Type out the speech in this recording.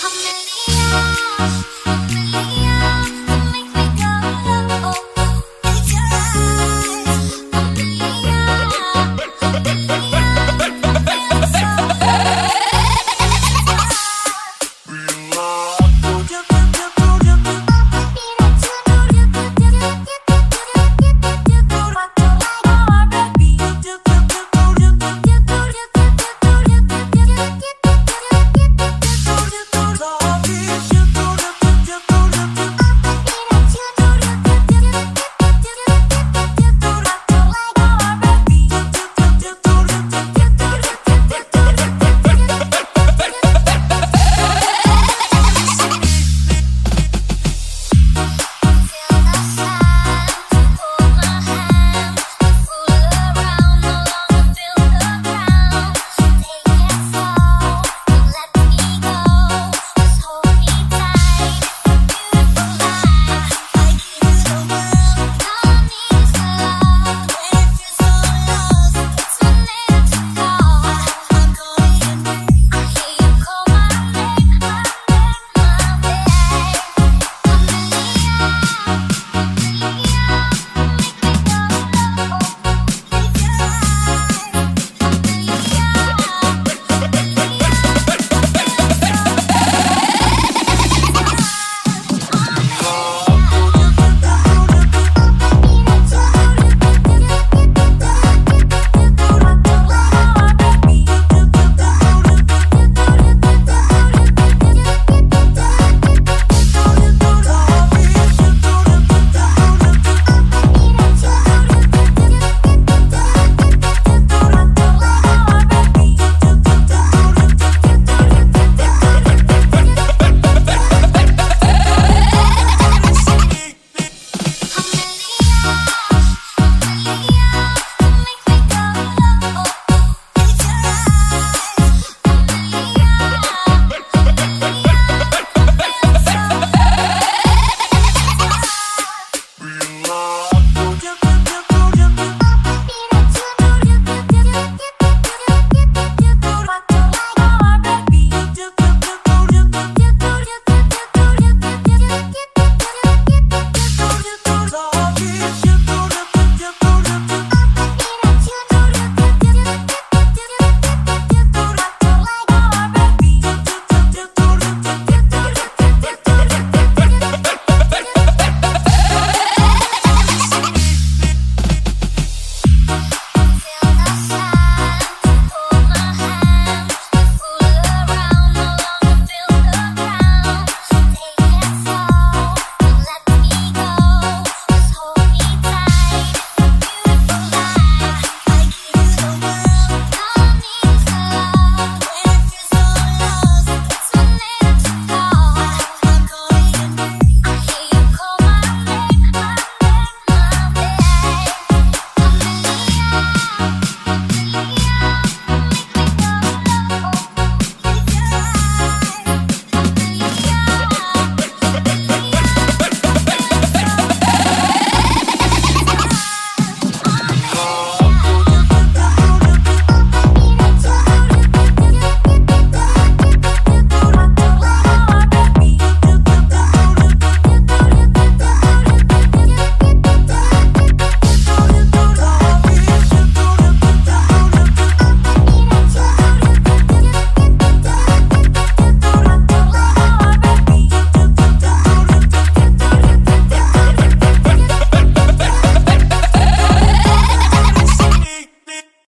밤늘이야.